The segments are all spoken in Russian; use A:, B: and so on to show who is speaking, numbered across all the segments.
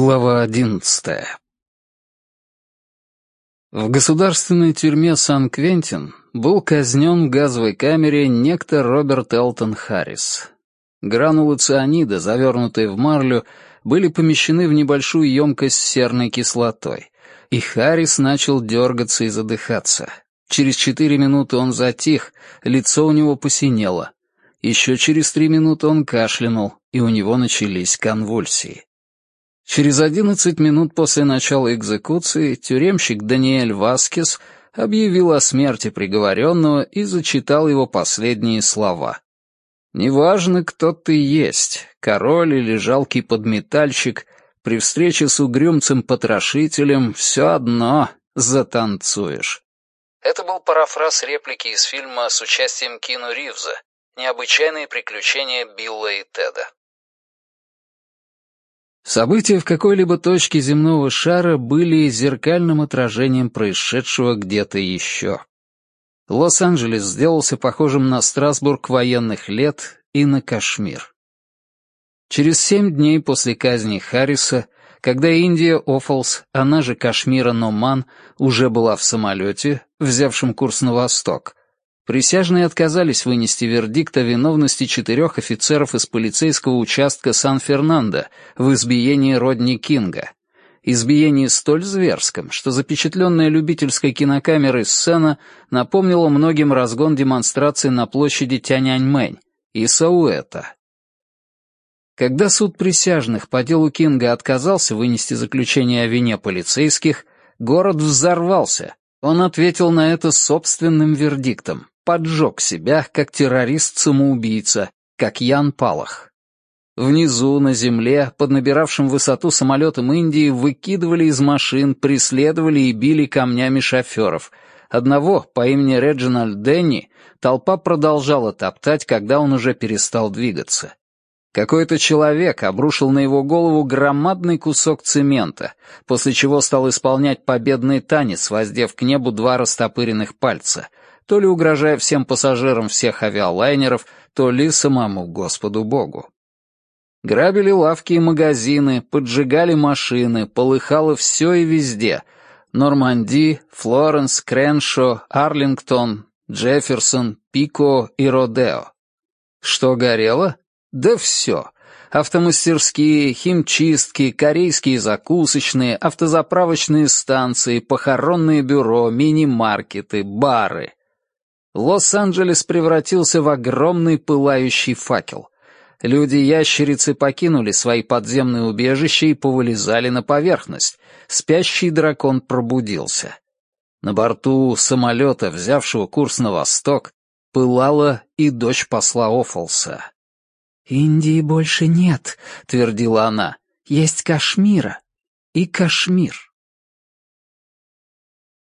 A: Глава одиннадцатая В государственной тюрьме Сан-Квентин был казнен в газовой камере некто Роберт Элтон Харрис. Гранулы цианида, завернутые в марлю, были помещены в небольшую емкость с серной кислотой, и Харрис начал дергаться и задыхаться. Через четыре минуты он затих, лицо у него посинело. Еще через три минуты он кашлянул, и у него начались конвульсии. Через одиннадцать минут после начала экзекуции тюремщик Даниэль Васкес объявил о смерти приговоренного и зачитал его последние слова. «Неважно, кто ты есть, король или жалкий подметальщик, при встрече с угрюмцем-потрошителем все одно затанцуешь». Это был парафраз реплики из фильма с участием Кину Ривза «Необычайные приключения Билла и Теда». События в какой-либо точке земного шара были зеркальным отражением происшедшего где-то еще. Лос-Анджелес сделался похожим на Страсбург военных лет и на Кашмир. Через семь дней после казни Харриса, когда Индия Оффолс, она же Кашмира Номан, уже была в самолете, взявшем курс на восток, Присяжные отказались вынести вердикт о виновности четырех офицеров из полицейского участка Сан-Фернандо в избиении Родни Кинга. Избиении столь зверском, что запечатленная любительской кинокамерой сцена напомнила многим разгон демонстрации на площади Тяньаньмэнь и Сауэта. Когда суд присяжных по делу Кинга отказался вынести заключение о вине полицейских, город взорвался. Он ответил на это собственным вердиктом поджег себя, как террорист-самоубийца, как Ян Палах. Внизу, на земле, под набиравшим высоту самолетом Индии, выкидывали из машин, преследовали и били камнями шоферов. Одного, по имени Реджинальд Денни, толпа продолжала топтать, когда он уже перестал двигаться. Какой-то человек обрушил на его голову громадный кусок цемента, после чего стал исполнять победный танец, воздев к небу два растопыренных пальца, то ли угрожая всем пассажирам всех авиалайнеров, то ли самому Господу Богу. Грабили лавки и магазины, поджигали машины, полыхало все и везде. Норманди, Флоренс, Креншо, Арлингтон, Джефферсон, Пико и Родео. Что горело? Да все. Автомастерские, химчистки, корейские закусочные, автозаправочные станции, похоронные бюро, мини-маркеты, бары. Лос-Анджелес превратился в огромный пылающий факел. Люди-ящерицы покинули свои подземные убежища и повылезали на поверхность. Спящий дракон пробудился. На борту самолета, взявшего курс на восток, пылала и дочь посла Оффолса. «Индии больше нет», — твердила она. «Есть Кашмира и Кашмир».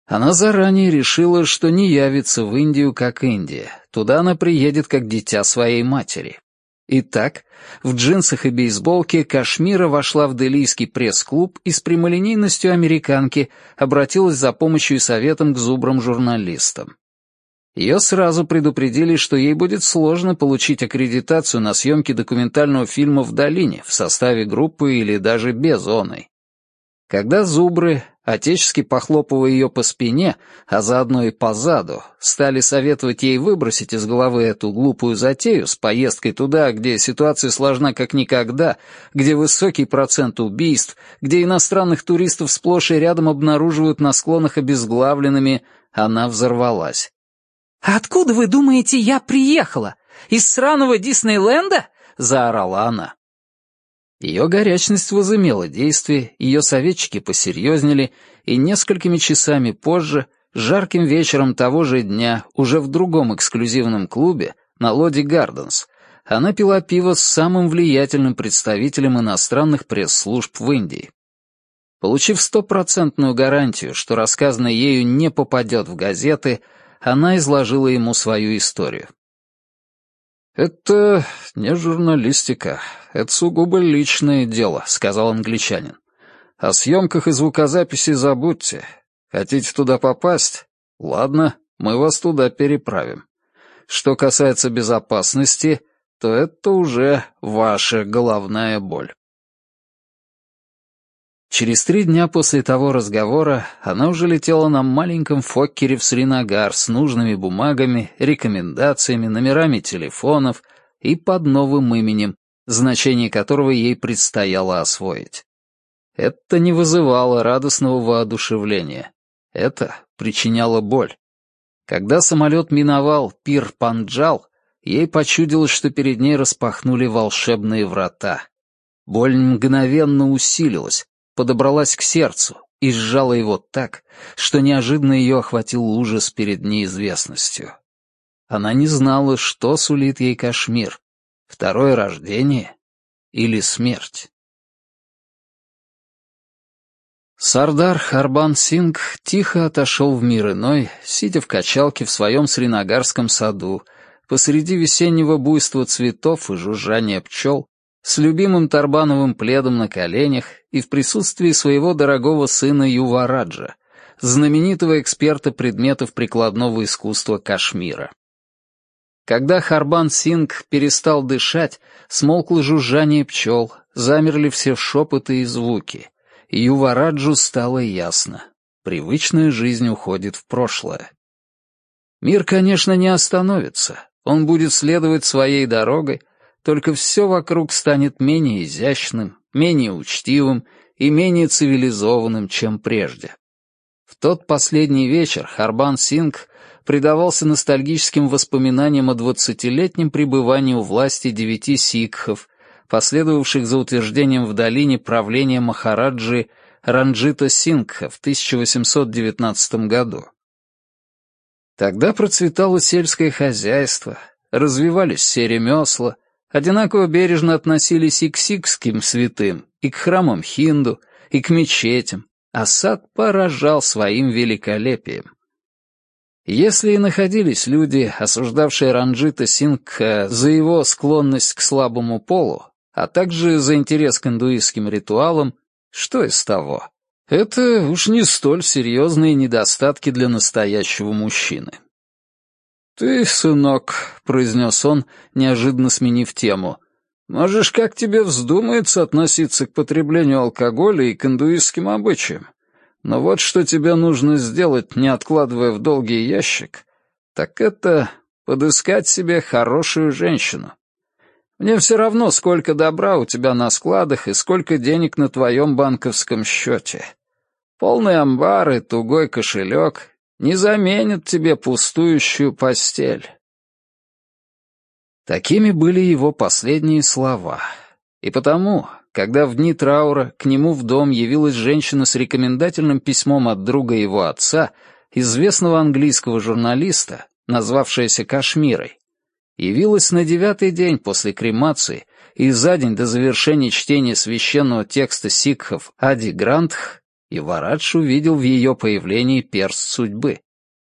A: Она заранее решила, что не явится в Индию как Индия. Туда она приедет как дитя своей матери. Итак, в джинсах и бейсболке Кашмира вошла в делийский пресс-клуб и с прямолинейностью американки обратилась за помощью и советом к зубрам-журналистам. Ее сразу предупредили, что ей будет сложно получить аккредитацию на съемки документального фильма в долине в составе группы или даже без оной. Когда зубры, отечески похлопывая ее по спине, а заодно и по заду, стали советовать ей выбросить из головы эту глупую затею с поездкой туда, где ситуация сложна как никогда, где высокий процент убийств, где иностранных туристов сплошь и рядом обнаруживают на склонах обезглавленными, она взорвалась. «А откуда, вы думаете, я приехала? Из сраного Диснейленда?» — заорала она. Ее горячность возымела действие, ее советчики посерьезнели, и несколькими часами позже, жарким вечером того же дня, уже в другом эксклюзивном клубе, на Лоди Гарденс, она пила пиво с самым влиятельным представителем иностранных пресс-служб в Индии. Получив стопроцентную гарантию, что рассказанное ею не попадет в газеты, она изложила ему свою историю. «Это не журналистика, это сугубо личное дело», — сказал англичанин. «О съемках и звукозаписи забудьте. Хотите туда попасть? Ладно, мы вас туда переправим. Что касается безопасности, то это уже ваша головная боль». Через три дня после того разговора она уже летела на маленьком Фоккере в Сринагар с нужными бумагами, рекомендациями, номерами телефонов и под новым именем, значение которого ей предстояло освоить. Это не вызывало радостного воодушевления. Это причиняло боль. Когда самолет миновал пир Панджал, ей почудилось, что перед ней распахнули волшебные врата. Боль мгновенно усилилась, подобралась к сердцу и сжала его так, что неожиданно ее охватил ужас перед неизвестностью. Она не знала, что сулит ей Кашмир — второе рождение или смерть. Сардар Харбан Синг тихо отошел в мир иной, сидя в качалке в своем сринагарском саду, посреди весеннего буйства цветов и жужжания пчел, с любимым тарбановым пледом на коленях и в присутствии своего дорогого сына Ювараджа, знаменитого эксперта предметов прикладного искусства Кашмира. Когда Харбан Синг перестал дышать, смолкло жужжание пчел, замерли все шепоты и звуки — Ювараджу стало ясно. Привычная жизнь уходит в прошлое. Мир, конечно, не остановится. Он будет следовать своей дорогой, только все вокруг станет менее изящным, менее учтивым и менее цивилизованным, чем прежде. В тот последний вечер Харбан Синг предавался ностальгическим воспоминаниям о двадцатилетнем пребывании у власти девяти сикхов, последовавших за утверждением в долине правления Махараджи Ранджита Сингха в 1819 году. Тогда процветало сельское хозяйство, развивались все ремесла, одинаково бережно относились и к сикским святым, и к храмам хинду, и к мечетям, а сад поражал своим великолепием. Если и находились люди, осуждавшие Ранджита Сингха за его склонность к слабому полу, а также за интерес к индуистским ритуалам, что из того? Это уж не столь серьезные недостатки для настоящего мужчины. «Ты, сынок», — произнес он, неожиданно сменив тему, «можешь, как тебе вздумается, относиться к потреблению алкоголя и к индуистским обычаям. Но вот что тебе нужно сделать, не откладывая в долгий ящик, так это подыскать себе хорошую женщину. Мне все равно, сколько добра у тебя на складах и сколько денег на твоем банковском счете. Полный амбар и тугой кошелек не заменят тебе пустующую постель. Такими были его последние слова. И потому, когда в дни траура к нему в дом явилась женщина с рекомендательным письмом от друга его отца, известного английского журналиста, назвавшаяся Кашмирой, явилась на девятый день после кремации и за день до завершения чтения священного текста сикхов Ади Грантх, и Варадж увидел в ее появлении перст судьбы.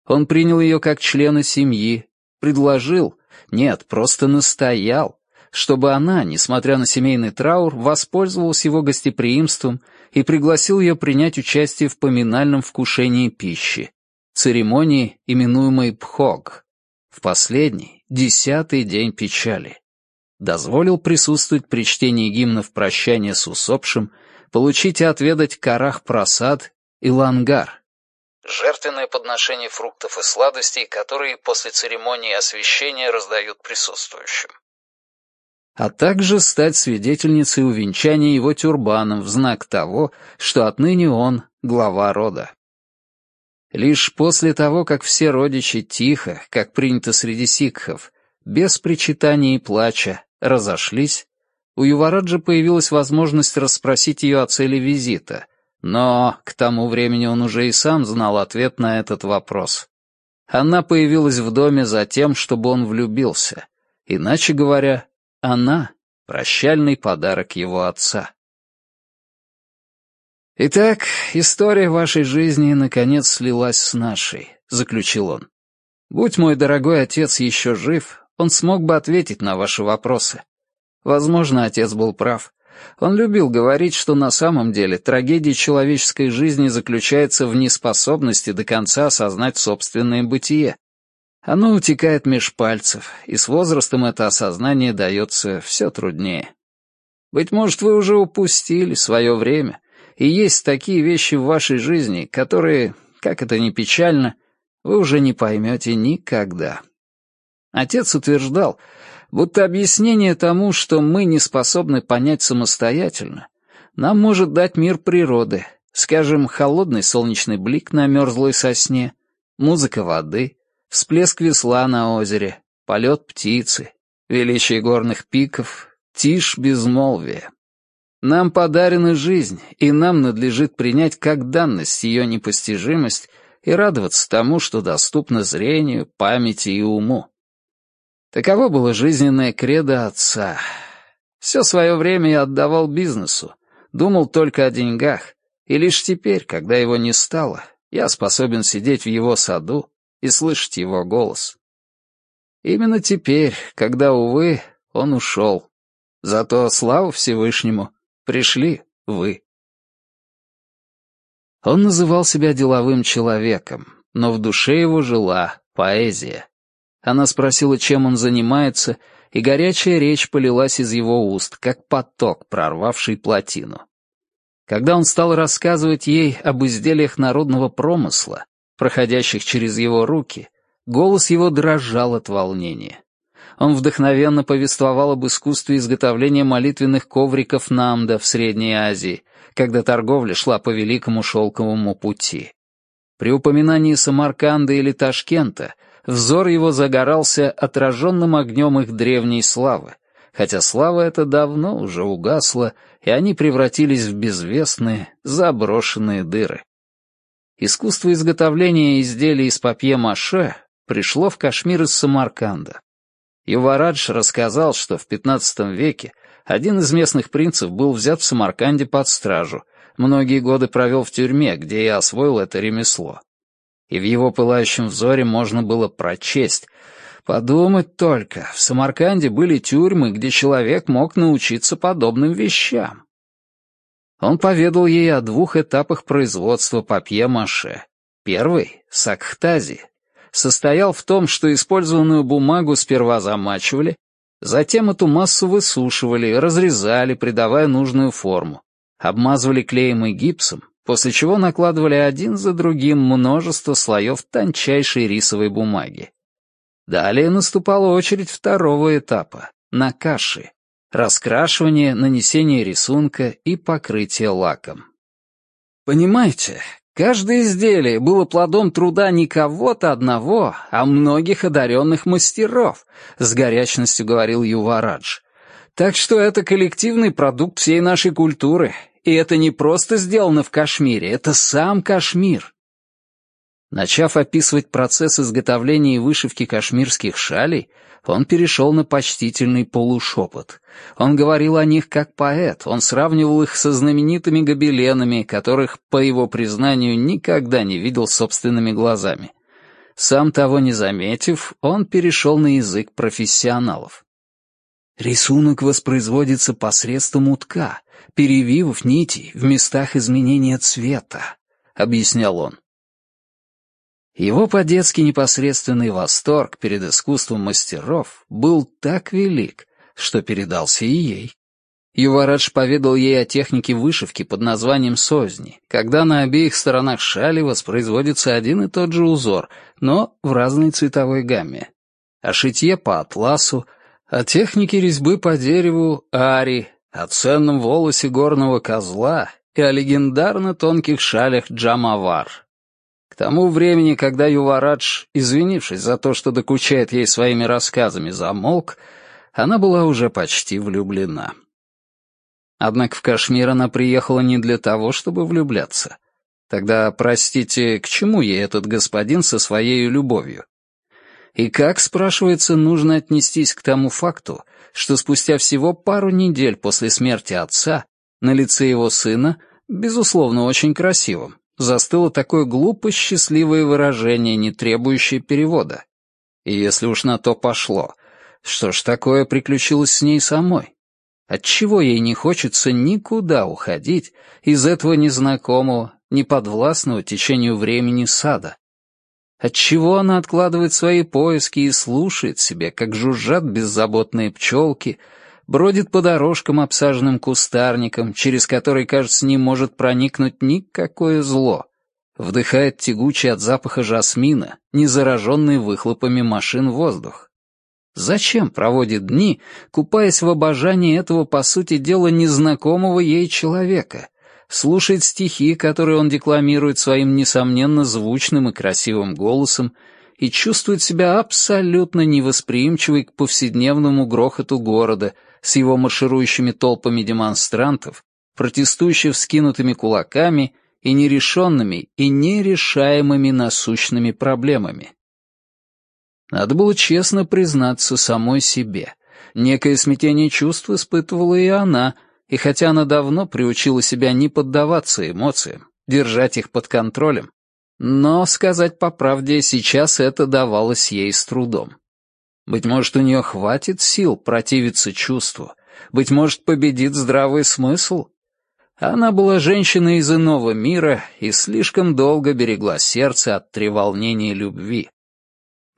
A: Он принял ее как члена семьи, предложил, нет, просто настоял, чтобы она, несмотря на семейный траур, воспользовалась его гостеприимством и пригласил ее принять участие в поминальном вкушении пищи, церемонии, именуемой Пхог. В последней, десятый день печали. Дозволил присутствовать при чтении гимнов прощания с усопшим, получить и отведать карах просад и лангар. Жертвенное подношение фруктов и сладостей, которые после церемонии освящения раздают присутствующим. А также стать свидетельницей увенчания его тюрбаном в знак того, что отныне он глава рода. Лишь после того, как все родичи тихо, как принято среди сикхов, без причитаний и плача, разошлись, у Ювараджа появилась возможность расспросить ее о цели визита, но к тому времени он уже и сам знал ответ на этот вопрос. Она появилась в доме за тем, чтобы он влюбился. Иначе говоря, она — прощальный подарок его отца. «Итак, история вашей жизни наконец слилась с нашей», — заключил он. «Будь мой дорогой отец еще жив, он смог бы ответить на ваши вопросы. Возможно, отец был прав. Он любил говорить, что на самом деле трагедия человеческой жизни заключается в неспособности до конца осознать собственное бытие. Оно утекает меж пальцев, и с возрастом это осознание дается все труднее. Быть может, вы уже упустили свое время, И есть такие вещи в вашей жизни, которые, как это ни печально, вы уже не поймете никогда. Отец утверждал, будто объяснение тому, что мы не способны понять самостоятельно, нам может дать мир природы, скажем, холодный солнечный блик на мерзлой сосне, музыка воды, всплеск весла на озере, полет птицы, величие горных пиков, тишь безмолвия. Нам подарена жизнь, и нам надлежит принять как данность ее непостижимость и радоваться тому, что доступно зрению, памяти и уму. Таково было жизненное кредо отца. Все свое время я отдавал бизнесу, думал только о деньгах, и лишь теперь, когда его не стало, я способен сидеть в его саду и слышать его голос. Именно теперь, когда, увы, он ушел. Зато, слава Всевышнему, пришли вы. Он называл себя деловым человеком, но в душе его жила поэзия. Она спросила, чем он занимается, и горячая речь полилась из его уст, как поток, прорвавший плотину. Когда он стал рассказывать ей об изделиях народного промысла, проходящих через его руки, голос его дрожал от волнения. Он вдохновенно повествовал об искусстве изготовления молитвенных ковриков Намда в Средней Азии, когда торговля шла по Великому Шелковому пути. При упоминании Самарканда или Ташкента взор его загорался отраженным огнем их древней славы, хотя слава эта давно уже угасла, и они превратились в безвестные, заброшенные дыры. Искусство изготовления изделий из папье-маше пришло в Кашмир из Самарканда. Юварадж рассказал, что в XV веке один из местных принцев был взят в Самарканде под стражу, многие годы провел в тюрьме, где и освоил это ремесло и в его пылающем взоре можно было прочесть. Подумать только, в Самарканде были тюрьмы, где человек мог научиться подобным вещам. Он поведал ей о двух этапах производства папье-маше. Первый — сакхтази. Состоял в том, что использованную бумагу сперва замачивали, затем эту массу высушивали, разрезали, придавая нужную форму, обмазывали клеем и гипсом, после чего накладывали один за другим множество слоев тончайшей рисовой бумаги. Далее наступала очередь второго этапа — на каши, раскрашивание, нанесение рисунка и покрытие лаком. Понимаете, каждое изделие было плодом труда не кого-то одного, а многих одаренных мастеров, с горячностью говорил Юварадж. Так что это коллективный продукт всей нашей культуры, и это не просто сделано в Кашмире, это сам Кашмир. Начав описывать процесс изготовления и вышивки кашмирских шалей, он перешел на почтительный полушепот. Он говорил о них как поэт, он сравнивал их со знаменитыми гобеленами, которых, по его признанию, никогда не видел собственными глазами. Сам того не заметив, он перешел на язык профессионалов. Рисунок воспроизводится посредством утка, перевивов нитей в местах изменения цвета, объяснял он. Его по-детски непосредственный восторг перед искусством мастеров был так велик, что передался и ей. Юварадж поведал ей о технике вышивки под названием созни, когда на обеих сторонах шали воспроизводится один и тот же узор, но в разной цветовой гамме. О шитье по атласу, о технике резьбы по дереву ари, о ценном волосе горного козла и о легендарно тонких шалях Джамавар. К тому времени, когда Юварадж, извинившись за то, что докучает ей своими рассказами, замолк, она была уже почти влюблена. Однако в Кашмир она приехала не для того, чтобы влюбляться. Тогда, простите, к чему ей этот господин со своей любовью? И как, спрашивается, нужно отнестись к тому факту, что спустя всего пару недель после смерти отца на лице его сына, безусловно, очень красивым, застыло такое глупо счастливое выражение, не требующее перевода. И если уж на то пошло, что ж такое приключилось с ней самой? Отчего ей не хочется никуда уходить из этого незнакомого, неподвластного течению времени сада? Отчего она откладывает свои поиски и слушает себе, как жужжат беззаботные пчелки, бродит по дорожкам, обсаженным кустарником, через который, кажется, не может проникнуть никакое зло, вдыхает тягучий от запаха жасмина, не зараженный выхлопами машин воздух. Зачем проводит дни, купаясь в обожании этого, по сути дела, незнакомого ей человека? Слушает стихи, которые он декламирует своим, несомненно, звучным и красивым голосом, и чувствует себя абсолютно невосприимчивой к повседневному грохоту города с его марширующими толпами демонстрантов, протестующих вскинутыми кулаками и нерешенными и нерешаемыми насущными проблемами. Надо было честно признаться самой себе. Некое смятение чувств испытывала и она, и хотя она давно приучила себя не поддаваться эмоциям, держать их под контролем, но, сказать по правде, сейчас это давалось ей с трудом. Быть может, у нее хватит сил противиться чувству, быть может, победит здравый смысл. Она была женщиной из иного мира и слишком долго берегла сердце от треволнения любви.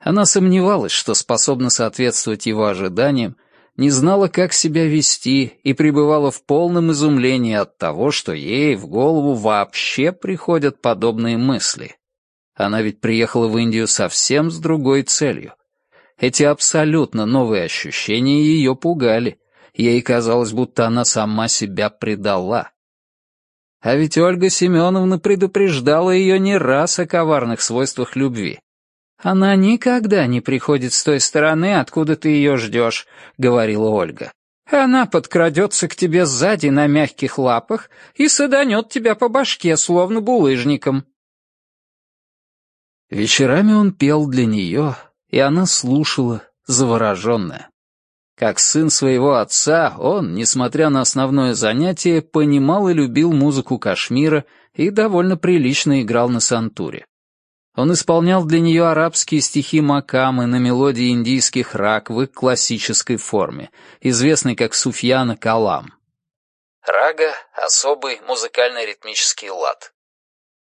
A: Она сомневалась, что способна соответствовать его ожиданиям, не знала, как себя вести, и пребывала в полном изумлении от того, что ей в голову вообще приходят подобные мысли. Она ведь приехала в Индию совсем с другой целью. Эти абсолютно новые ощущения ее пугали. Ей казалось, будто она сама себя предала. А ведь Ольга Семеновна предупреждала ее не раз о коварных свойствах любви. «Она никогда не приходит с той стороны, откуда ты ее ждешь», — говорила Ольга. «Она подкрадется к тебе сзади на мягких лапах и саданет тебя по башке, словно булыжником». Вечерами он пел для нее, и она слушала, завороженная. Как сын своего отца, он, несмотря на основное занятие, понимал и любил музыку Кашмира и довольно прилично играл на сантуре. Он исполнял для нее арабские стихи Макамы на мелодии индийских раг в их классической форме, известной как Суфьяна Калам. Рага — особый музыкально-ритмический лад.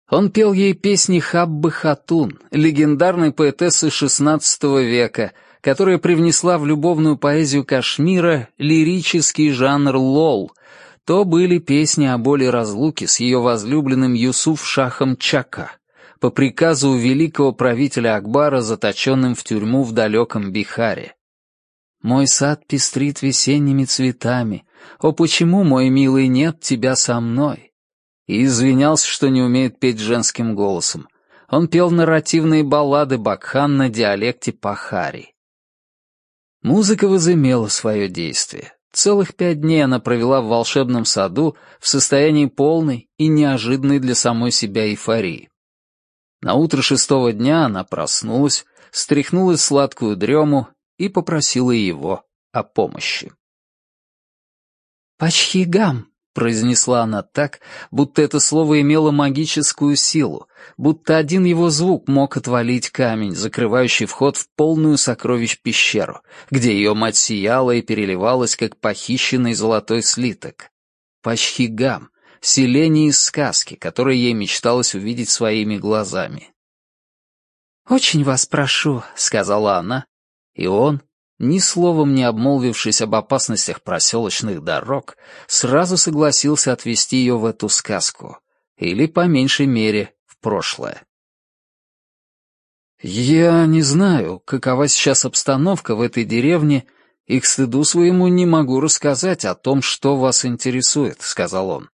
A: Он пел ей песни Хаббы Хатун, легендарной поэтессы XVI века, которая привнесла в любовную поэзию Кашмира лирический жанр лол. То были песни о боли разлуки с ее возлюбленным Юсуф Шахом Чака по приказу великого правителя Акбара, заточенным в тюрьму в далеком Бихаре. «Мой сад пестрит весенними цветами. О, почему, мой милый, нет тебя со мной?» И извинялся, что не умеет петь женским голосом. Он пел нарративные баллады Бакхан на диалекте Пахари. Музыка возымела свое действие. Целых пять дней она провела в волшебном саду в состоянии полной и неожиданной для самой себя эйфории. На утро шестого дня она проснулась, стряхнула сладкую дрему и попросила его о помощи. «Пачхигам», — произнесла она так, будто это слово имело магическую силу, будто один его звук мог отвалить камень, закрывающий вход в полную сокровищ пещеру, где ее мать сияла и переливалась, как похищенный золотой слиток. Пачхигам, селение из сказки, которое ей мечталось увидеть своими глазами. «Очень вас прошу», — сказала она, и он, ни словом не обмолвившись об опасностях проселочных дорог, сразу согласился отвезти ее в эту сказку, или, по меньшей мере, в прошлое. «Я не знаю, какова сейчас обстановка в этой деревне, и к стыду своему не могу рассказать о том, что вас интересует», — сказал он.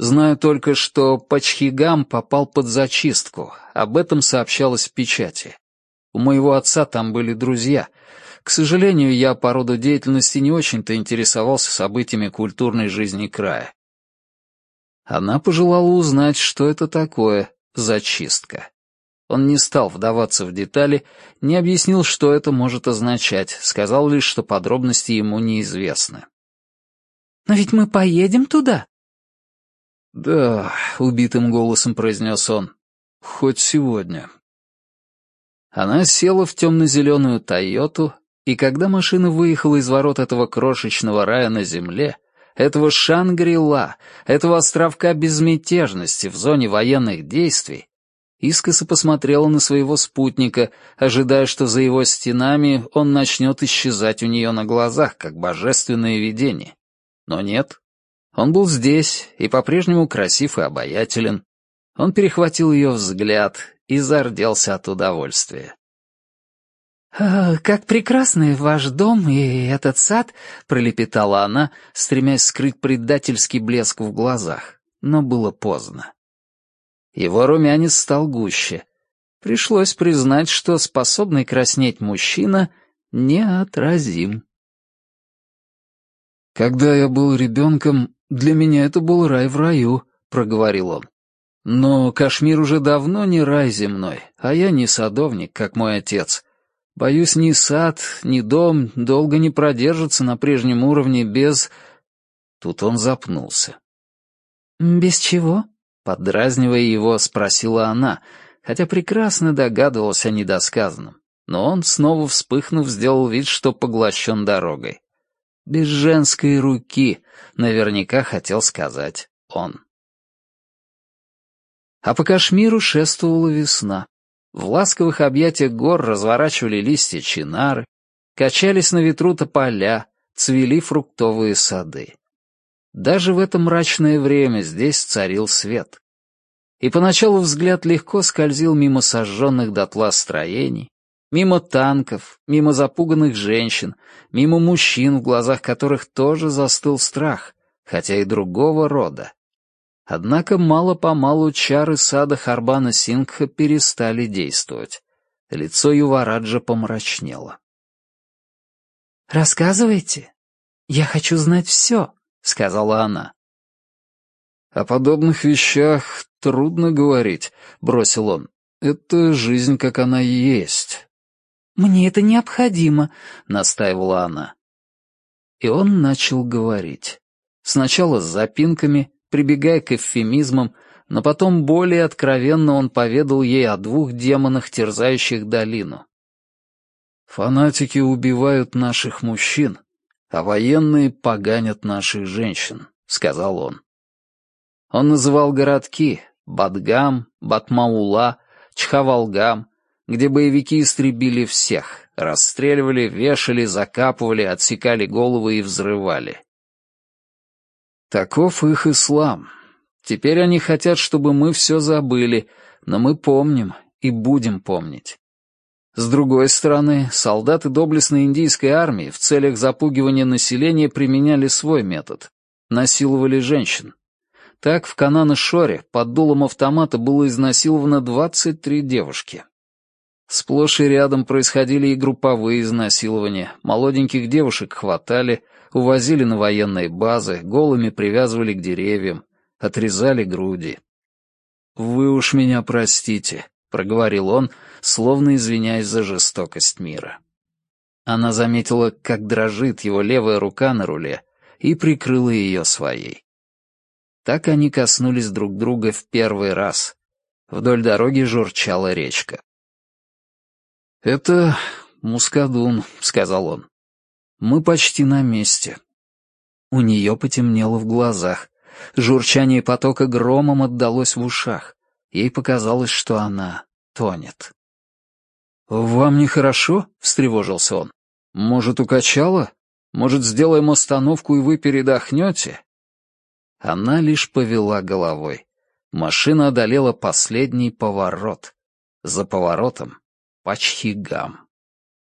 A: Знаю только, что Пачхигам попал под зачистку. Об этом сообщалось в печати. У моего отца там были друзья. К сожалению, я по роду деятельности не очень-то интересовался событиями культурной жизни края. Она пожелала узнать, что это такое зачистка. Он не стал вдаваться в детали, не объяснил, что это может означать, сказал лишь, что подробности ему неизвестны. «Но ведь мы поедем туда?» «Да», — убитым голосом произнес он, — «хоть сегодня». Она села в темно-зеленую «Тойоту», и когда машина выехала из ворот этого крошечного рая на земле, этого Шангри-Ла, этого островка безмятежности в зоне военных действий, искоса посмотрела на своего спутника, ожидая, что за его стенами он начнет исчезать у нее на глазах, как божественное видение. Но нет. Он был здесь и по-прежнему красив и обаятелен. Он перехватил ее взгляд и зарделся от удовольствия.
B: «Как прекрасны ваш дом и этот сад», — пролепетала она, стремясь скрыть предательский блеск в глазах, но было поздно.
A: Его румянец стал гуще. Пришлось признать, что способный краснеть мужчина неотразим. «Когда я был ребенком, для меня это был рай в раю», — проговорил он. «Но Кашмир уже давно не рай земной, а я не садовник, как мой отец. Боюсь, ни сад, ни дом долго не продержатся на прежнем уровне без...» Тут он запнулся.
B: «Без чего?»
A: Поддразнивая его, спросила она, хотя прекрасно догадывался о недосказанном. Но он, снова вспыхнув, сделал вид, что поглощен дорогой. «Без женской руки», — наверняка хотел сказать он. А по Кашмиру шествовала весна. В ласковых объятиях гор разворачивали листья чинары, качались на ветру тополя, цвели фруктовые сады. Даже в это мрачное время здесь царил свет. И поначалу взгляд легко скользил мимо сожженных дотла строений, мимо танков, мимо запуганных женщин, мимо мужчин, в глазах которых тоже застыл страх, хотя и другого рода. Однако мало-помалу чары сада Харбана Сингха перестали действовать. Лицо Ювараджа помрачнело.
B: «Рассказывайте. Я хочу знать все», — сказала она.
A: «О подобных вещах трудно говорить», — бросил он. «Это жизнь, как она есть».
B: «Мне это необходимо», —
A: настаивала она. И он начал говорить. Сначала с запинками, прибегая к эвфемизмам, но потом более откровенно он поведал ей о двух демонах, терзающих долину. «Фанатики убивают наших мужчин, а военные поганят наших женщин», — сказал он. Он называл городки Бадгам, Батмаула, Чхавалгам, где боевики истребили всех, расстреливали, вешали, закапывали, отсекали головы и взрывали. Таков их ислам. Теперь они хотят, чтобы мы все забыли, но мы помним и будем помнить. С другой стороны, солдаты доблестной индийской армии в целях запугивания населения применяли свой метод — насиловали женщин. Так в Канана-Шоре под дулом автомата было изнасиловано 23 девушки. Сплошь и рядом происходили и групповые изнасилования. Молоденьких девушек хватали, увозили на военные базы, голыми привязывали к деревьям, отрезали груди. «Вы уж меня простите», — проговорил он, словно извиняясь за жестокость мира. Она заметила, как дрожит его левая рука на руле, и прикрыла ее своей. Так они коснулись друг друга в первый раз. Вдоль дороги журчала речка. «Это Мускадун», — сказал он. «Мы почти на месте». У нее потемнело в глазах. Журчание потока громом отдалось в ушах. Ей показалось, что она тонет. «Вам нехорошо?» — встревожился он. «Может, укачало? Может, сделаем остановку, и вы передохнете?» Она лишь повела головой. Машина одолела последний поворот. За поворотом — Пачхигам.